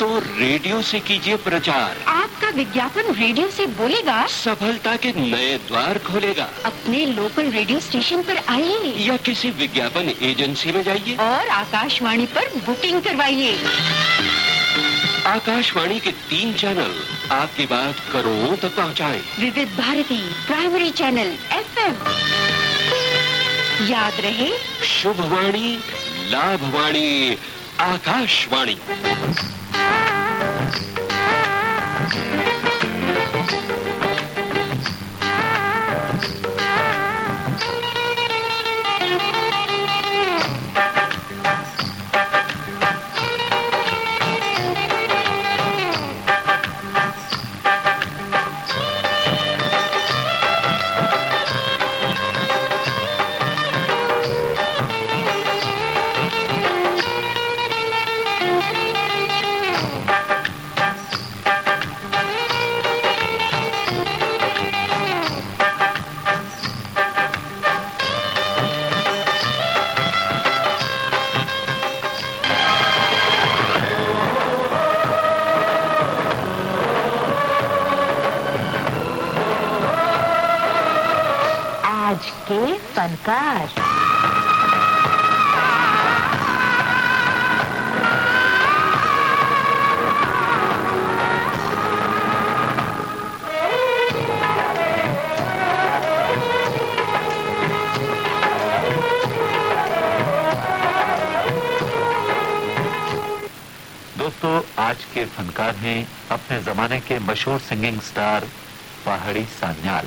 तो रेडियो से कीजिए प्रचार। आपका विज्ञापन रेडियो से बोलेगा। सफलता के नए द्वार खोलेगा। अपने लोकल रेडियो स्टेशन पर आइए। या किसी विज्ञापन एजेंसी में जाइए। और आकाशवाणी पर बुकिंग करवाइए। आकाशवाणी के तीन चैनल आपकी बात करोड़ों तक पहुंचाएँ। विविध भारती प्राइमरी चैनल एफएम। याद रहे। शुभवाणी लाभवाणी आकाशवाणी। आज के फनकार हैं अपने जमाने के मशहूर सिंगिंग स्टार पहाड़ी सान्याल।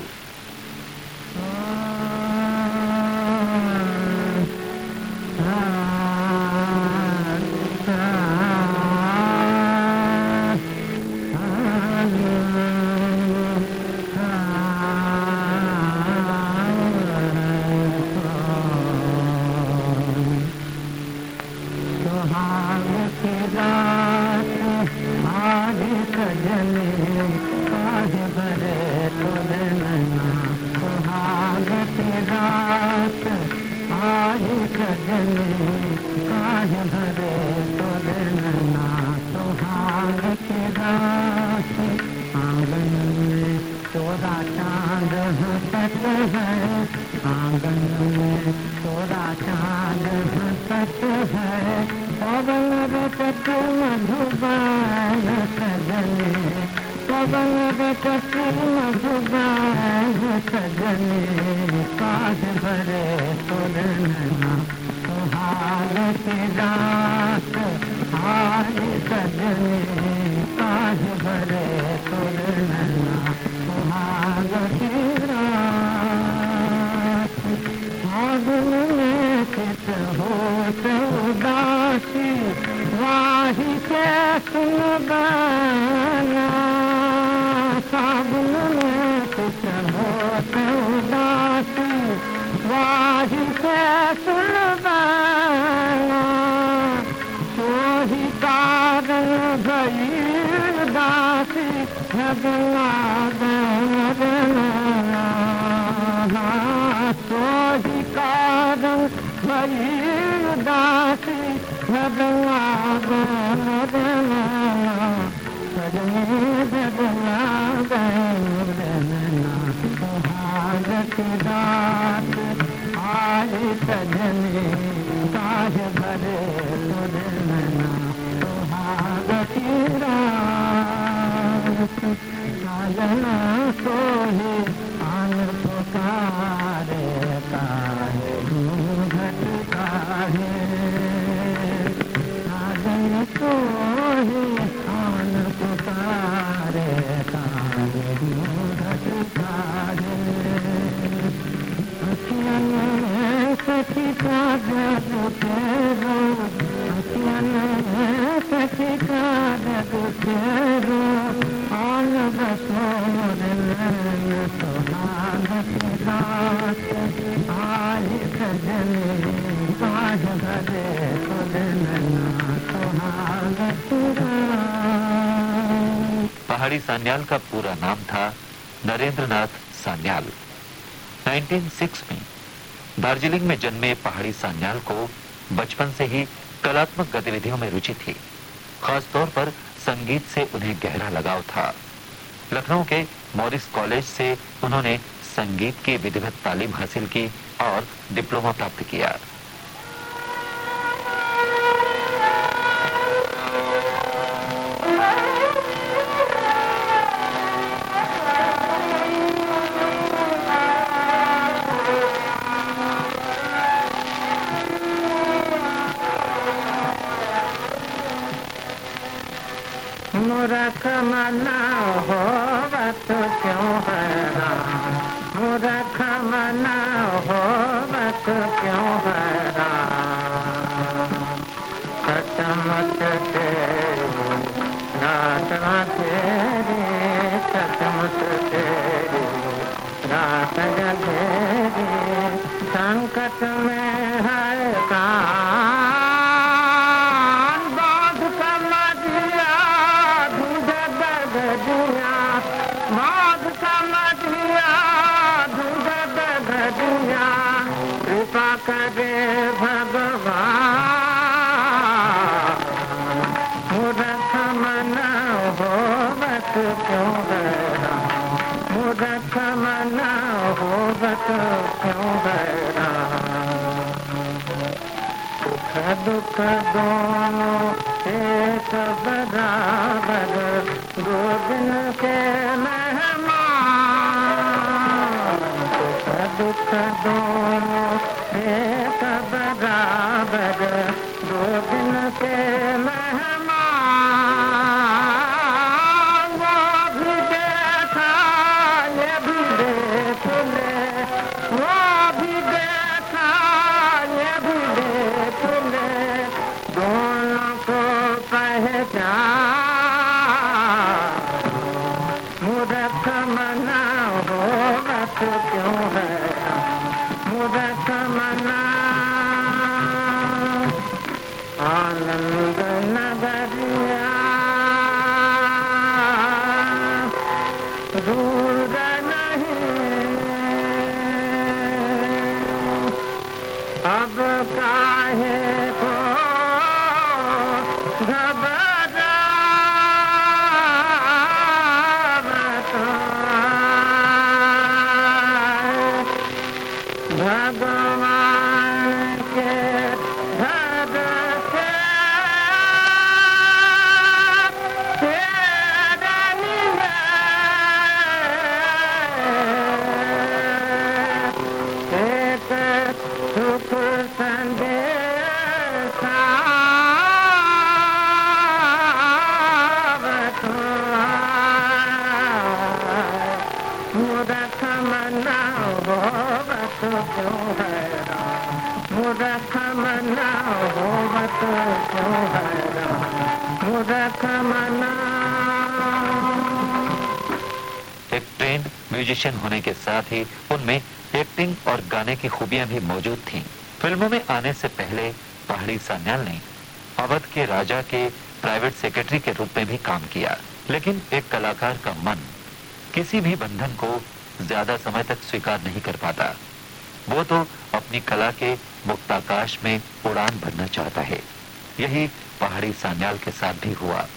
बाबू पहाड़ी सान्याल का पूरा नाम था नरेंद्र नाथ सान्याल 1906 में दार्जिलिंग में जन्मे पहाड़ी सान्याल को बचपन से ही कलात्मक गतिविधियों में रुचि थी। खासतौर पर संगीत से उन्हें गहरा लगाव था। लखनऊ के मॉरिस कॉलेज से उन्होंने संगीत की विधिवत तालीम हासिल की और डिप्लोमा प्राप्त किया। दो हेबुखो हे बराबर म्यूजिशियन होने के साथ ही उनमें एक्टिंग और गाने की खूबियाँ भी मौजूद थीं। फ़िल्मों में आने से पहले पहाड़ी सान्याल ने अवध के राजा के प्राइवेट सेक्रेटरी के रूप में भी काम किया। लेकिन एक कलाकार का मन किसी भी बंधन को ज़्यादा समय तक स्वीकार नहीं कर पाता। वो तो अपनी कला के मुक्ताकाश में उड़ान भरना चाहता है। यही पहाड़ी सान्याल के साथ भी हुआ।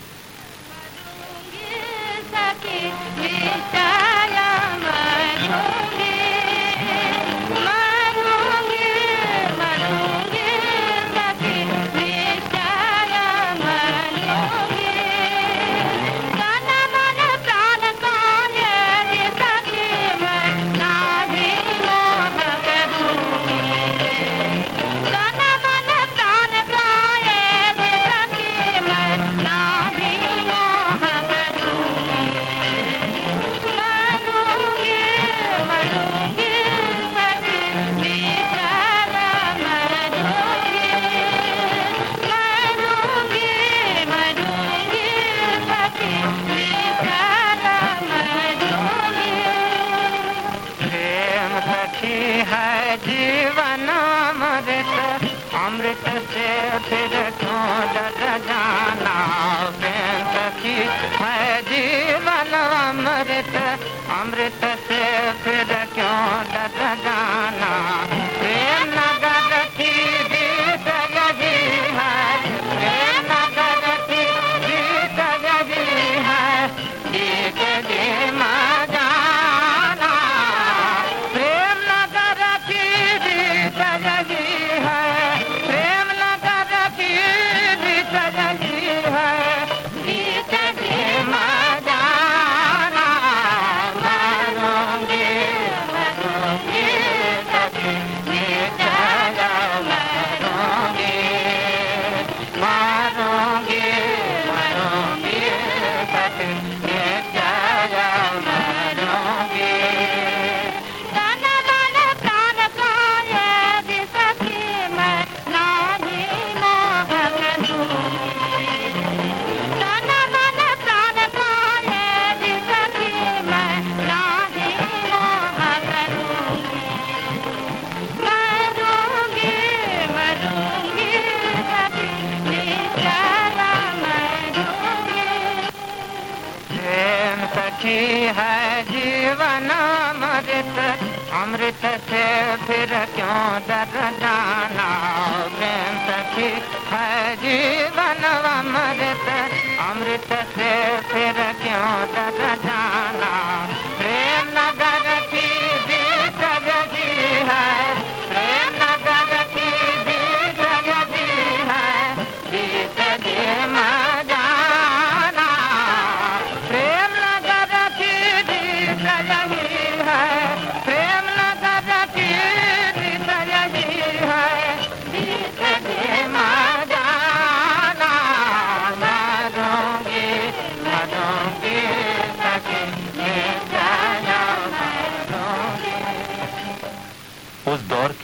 Yeah.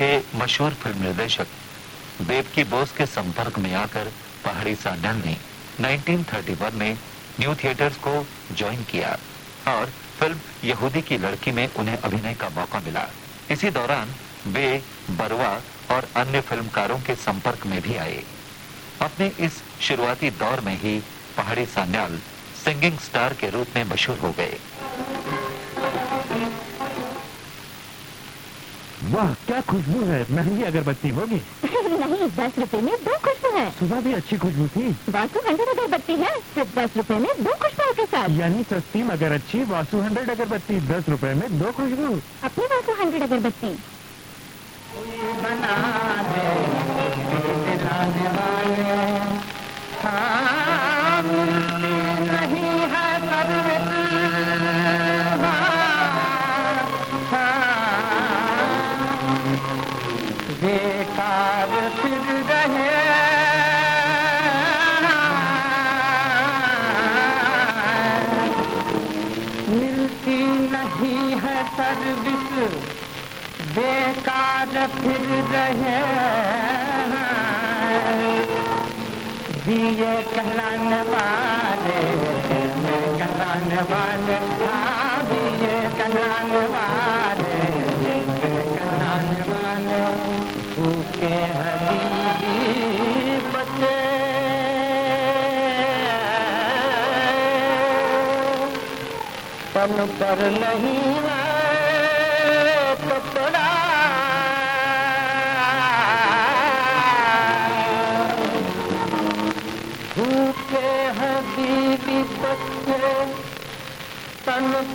के मशहूर फ़िल्म निर्देशक देवकी बोस के संपर्क में आकर पहाड़ी सान्याल ने 1931 में न्यू थिएटर्स को ज्वाइन किया और फ़िल्म यहूदी की लड़की में उन्हें अभिनय का मौका मिला। इसी दौरान वे बरवा और अन्य फिल्मकारों के संपर्क में भी आए। अपने इस शुरुआती दौर में ही पहाड़ी सान्याल सिंगिंग स्टार के रूप में मशहूर हो गए। वाह क्या खुशबू है। महँगी अगरबत्ती होगी। नहीं दस रुपए में दो खुशबू है। सुबह भी अच्छी खुशबू थी। वासु हंड्रेड अगरबत्ती है सिर्फ़ दस रुपए में दो खुशबू के साथ। यानी सस्ती मगर अच्छी वासु हंड्रेड अगरबत्ती दस रुपए में दो खुशबू। अपनी वासु हंड्रेड अगरबत्ती। बना दे बेकार फिर रहे दिए कहलाने वाले कहलाने वाले दिए कहलाने वाले कहलाने वाले भूखे हरी बचे पन पर नहीं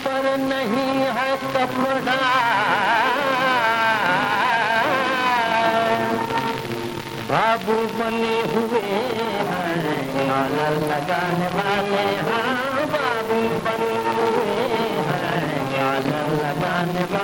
पर नहीं है कपड़ा बाबू बने हुए हैं गाना लगाने वाले हाँ। बाबू बने हुए हैं गाना लगाने वाले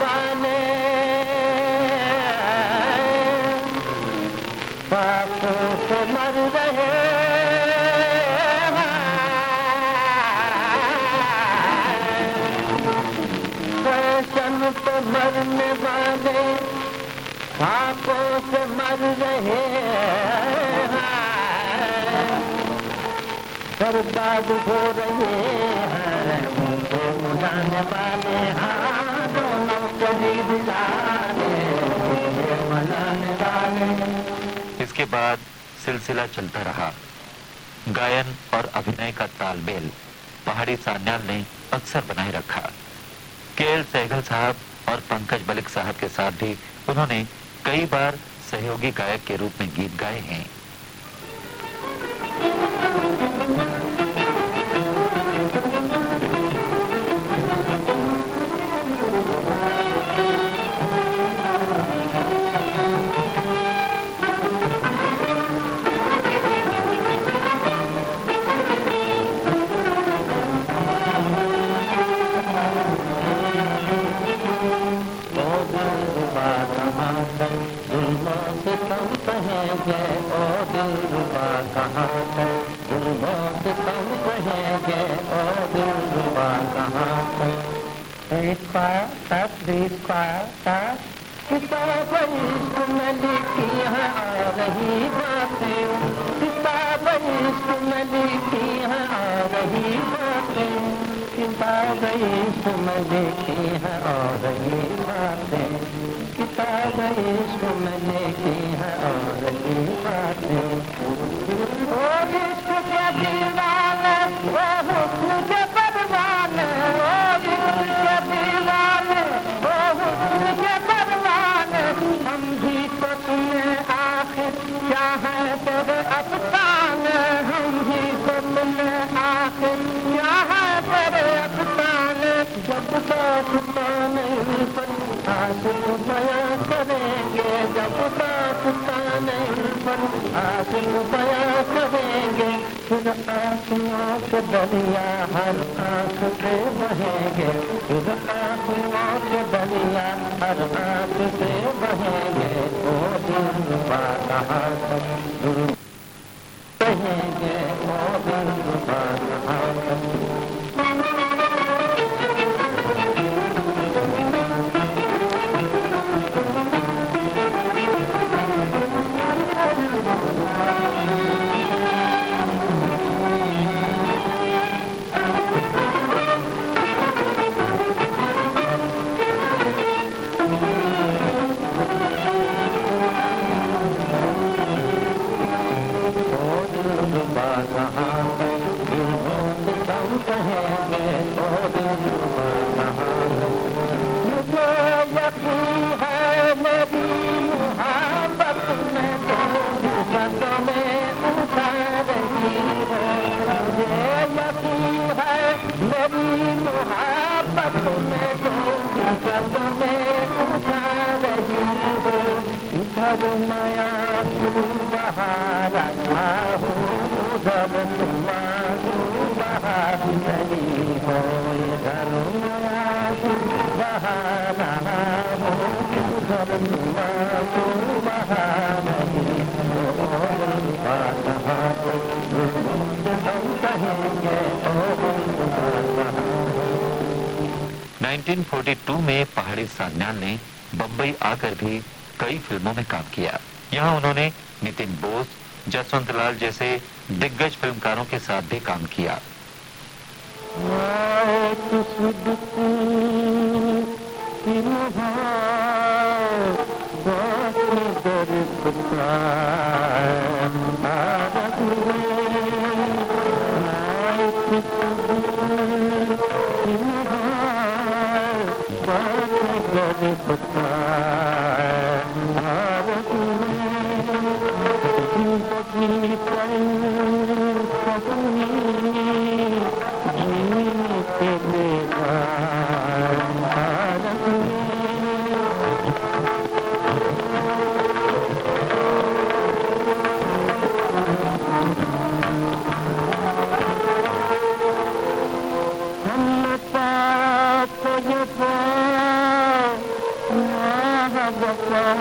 वाले। बापों से मर रहे फैशन पे मरने वाले बापों से मर रहे वाले हाँ दोनों वाले इसके बाद सिलसिला चलता रहा। गायन और अभिनय का तालमेल पहाड़ी सान्याल ने अक्सर बनाए रखा। के एल सहगल साहब और पंकज बलिक साहब के साथ भी उन्होंने कई बार सहयोगी गायक के रूप में गीत गाए हैं। दिल रुबा कहाँ है Square, that's the square, that's किताब इश्क में लिखी है आ रही है किताबी सुन लेकी ही बाद किताबी सुन लेकी ही माल बयां करेंगे जब पर हासिल बयां करेंगे फिर के दरिया हर आंख से बहेंगे फिर आंसुओं के दरिया हर आंख से बहेंगे तक 1942 में पहाड़ी सान्याल ने बम्बई आकर भी कई फ़िल्मों में काम किया। यहाँ उन्होंने नितिन बोस, जसवंत लाल जैसे दिग्गज फिल्मकारों के साथ भी काम किया। I'm.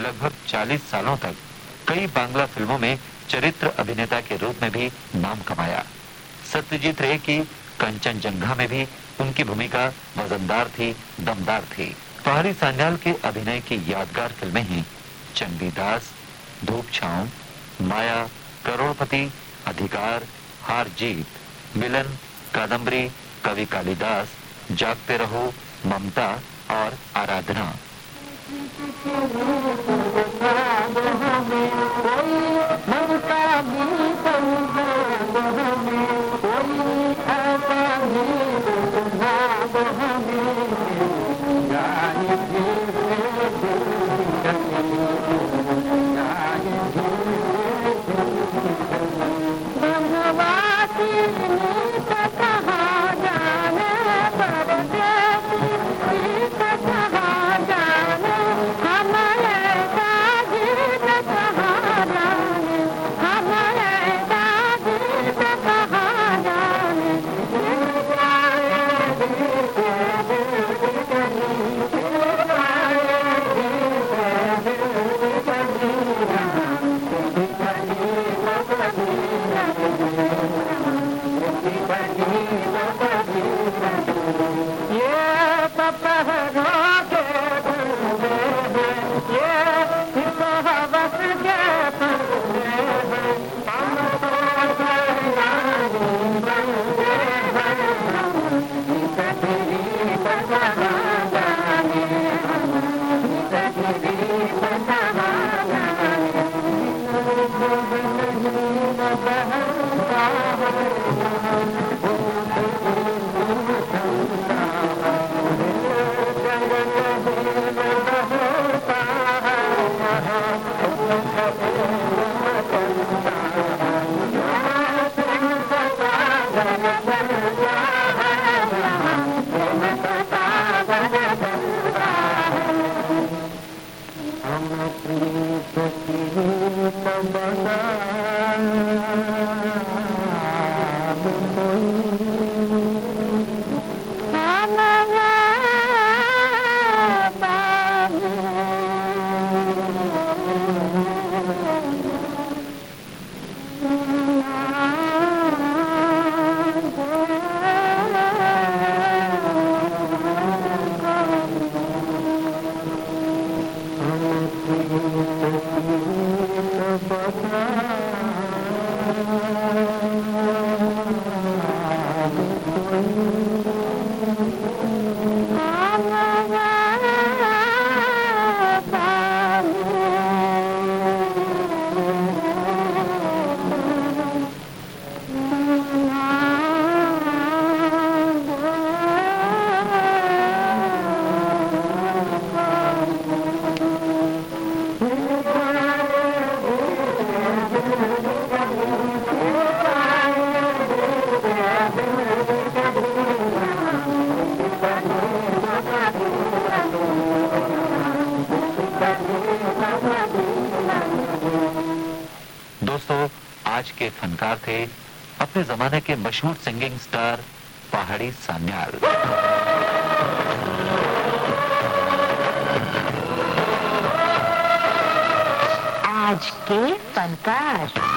लगभग 40 सालों तक कई बांग्ला फ़िल्मों में चरित्र अभिनेता के रूप में भी नाम कमाया। सत्यजीत रे की कंचनजंघा में भी उनकी भूमिका वजनदार थी, दमदार थी। पहाड़ी सान्याल के अभिनय की यादगार फ़िल्में हैं, चंडी दास, धूप छाव, माया, करोड़पति, अधिकार, हार जीत, मिलन कादम्बरी कवि कालिदास, जागते रहो, ममता और आराधना। दोस्तों के फनकार थे अपने जमाने के मशहूर सिंगिंग स्टार पहाड़ी सान्याल। आज के फनकार।